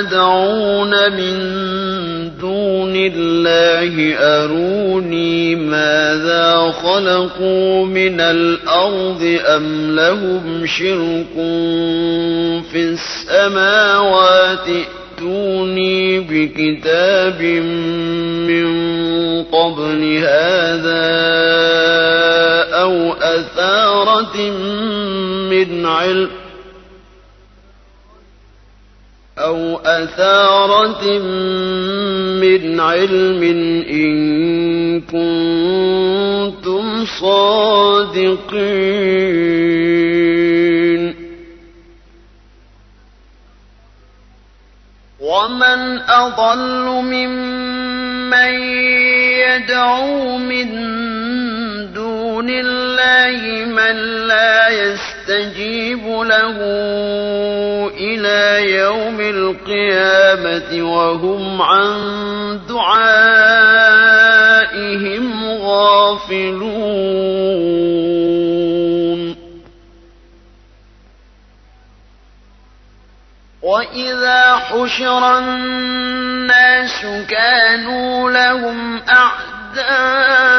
تدعون من دون الله أروني ماذا خلقوا من الأرض أم لهم شرك في السماوات ائتوني بكتاب من قبل هذا أو أثارة من علم أو أثارة من علم إن كنتم صادقين ومن أضل ممن يدعو من دون الله من لا يستجيب له إلى يوم القيامة وهم عن دعائهم غافلون. وإذا حشر الناس كانوا لهم أعداء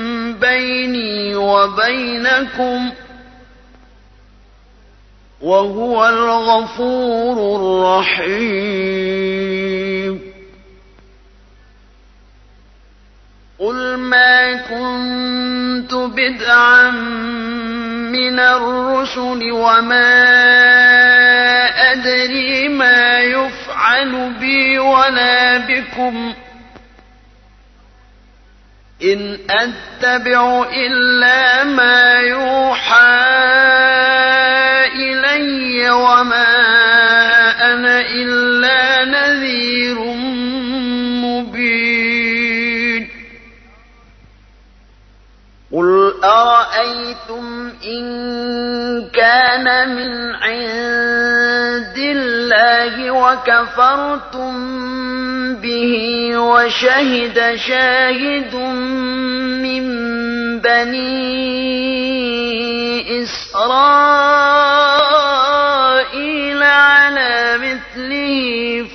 بيني وبينكم وهو الغفور الرحيم. قل ما كنت بدعا من الرسل وما أدري ما يفعل بي ولا بكم. إن أتبع إلا ما يوحى إلي وما أنا إلا نذير مبين. قل أرأيتم إن كان من عند الله وكفرتم به وشهد شاهد من بني إسرائيل على مثله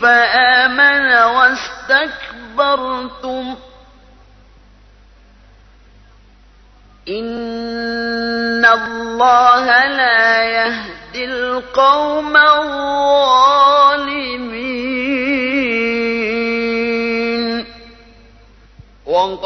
فآمن واستكبرتم. إن الله لا يهدي القوم الظالمين.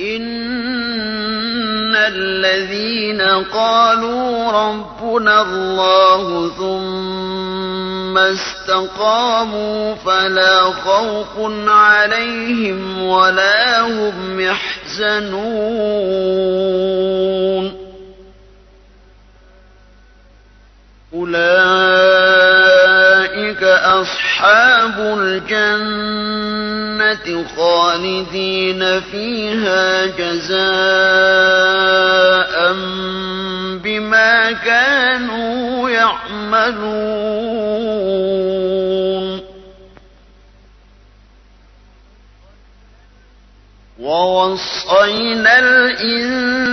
إن الذين قالوا ربنا الله ثم استقاموا فلا خوف عليهم ولا هم يحزنون أولئك أصحاب الجنة خالدين فيها جزاء بما كانوا يعملون. ووصينا الإنسان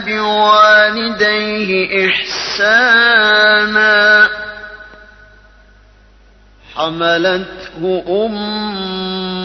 بوالديه إحسانا. حملته أمه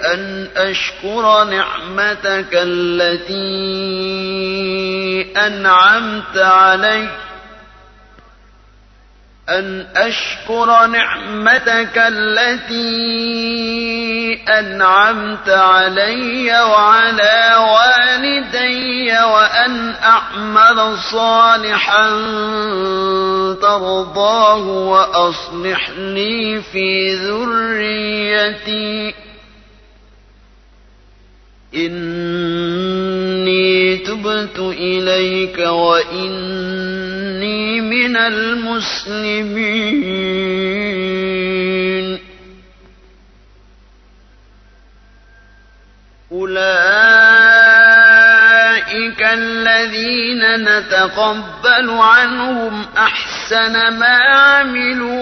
أن أشكر نعمتك التي أنعمت عليّ. أن أشكر نعمتك التي أنعمت علي وعلى والدي وأن أعمل صالحا ترضاه وأصلح لي في ذريتي. إني تبت إليك وإني من المسلمين. أولئك الذين نتقبل عنهم أحسن ما عملوا.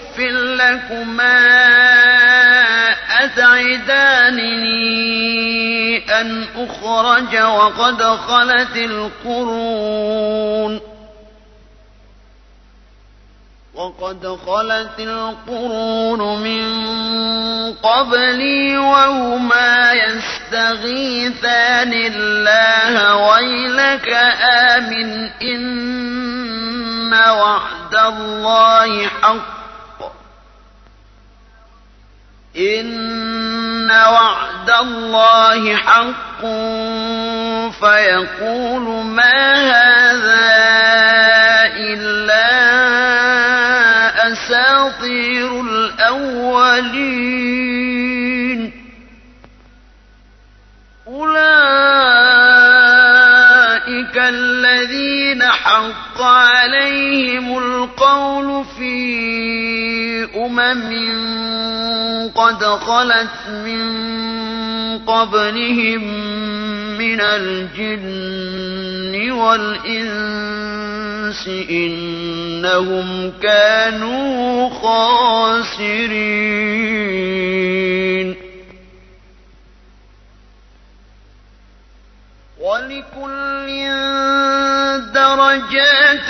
لكما أتعدانني أن أخرج وقد خلت القرون. وقد خلت القرون من قبلي وهما يستغيثان الله ويلك آمن إن وعد الله حق. إن وعد الله حق فيقول ما هذا إلا أساطير الأولين أولئك الذين حق عليهم القول في أمم قد خلت من قبلهم من الجن والإنس إنهم كانوا خاسرين. ولكل درجات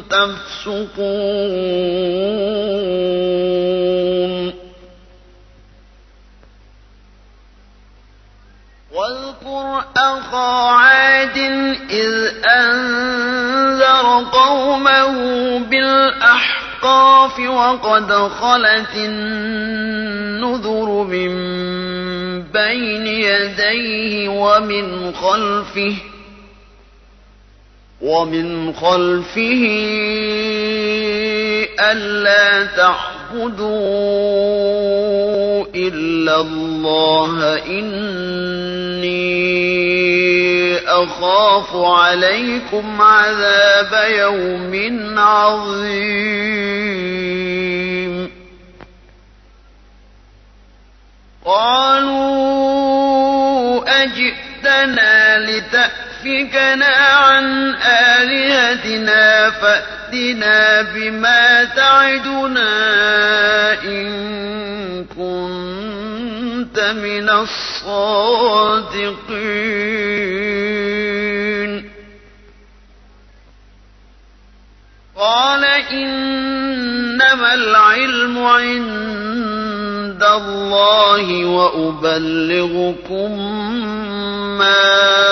تفسقون. واذكر أخا عاد إذ أنذر قومه بالأحقاف وقد خلت النذر من بين يديه ومن خلفه ومن خلفه ألا تعبدوا إلا الله إني أخاف عليكم عذاب يوم عظيم. قالوا أجئتنا لتأتي تأفكنا عن آلهتنا فأتنا بما تعدنا إن كنت من الصادقين. قال إنما العلم عند الله وأبلغكم ما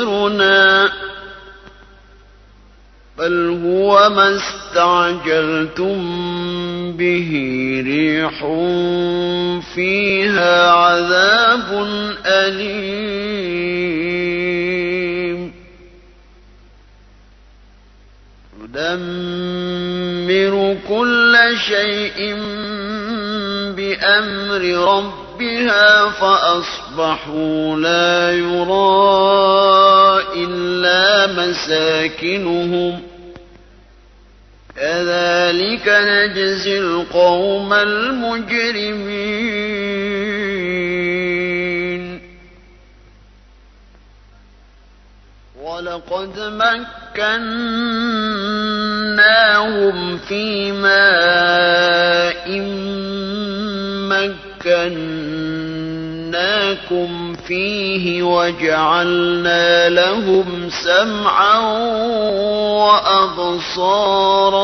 ممطرنا بل هو ما استعجلتم به ريح فيها عذاب أليم. تدمر كل شيء بأمر ربها فأصبحوا لا يرى إلا مساكنهم. كذلك نجزي القوم المجرمين. ولقد مكناهم في ماء مكناكم فيه وجعلنا لهم سمعا وأبصارا.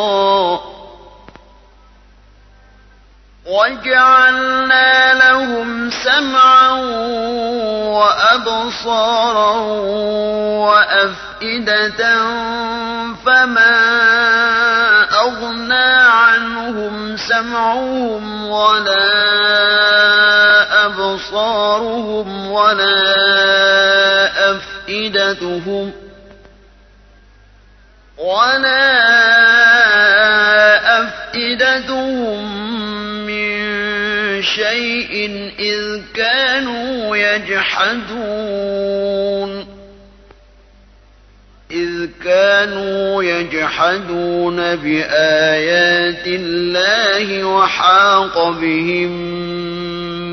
وجعلنا لهم سمعا وأبصارا وأفئدة فما أغنى عنهم سمعهم ولا أبصارهم ولا أفئدتهم ولا أفئدتهم من شيء إذ كانوا يجحدون إذ كانوا يجحدون بآيات الله وحاق بهم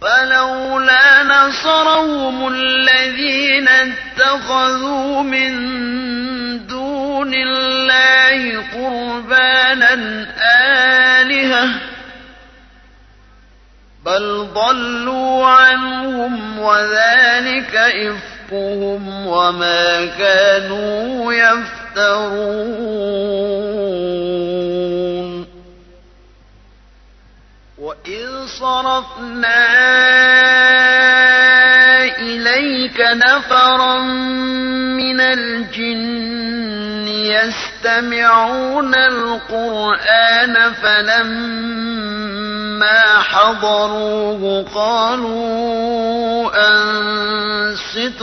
فلولا نصرهم الذين اتخذوا من دون الله قربانا آلهة بل ضلوا عنهم وذلك إفكهم وما كانوا يفترون وإذ صرفنا إليك نفرا من الجن يستمعون القرآن فلما حضروه قالوا أنصتوا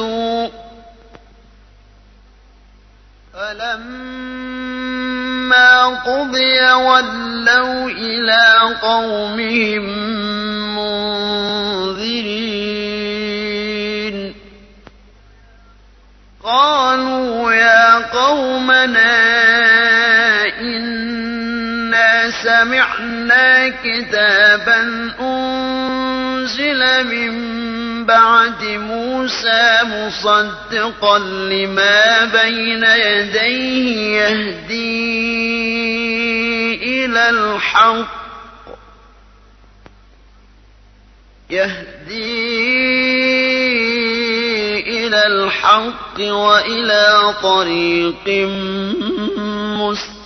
فلما قضي ولوا إلى قومهم منذرين. قالوا يا قومنا إنا سمعنا كتابا أنزل من بعد موسى مصدقا لما بين يديه يهدي إلى الحق يهدي إلى الحق وإلى طريق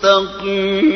مستقيم.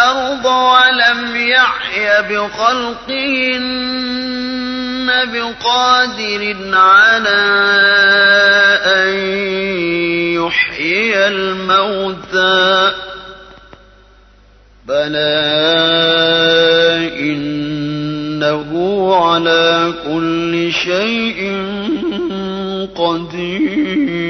والأرض ولم يحي بخلقهن بقادر على أن يحيي الموتى. بلى إنه على كل شيء قدير.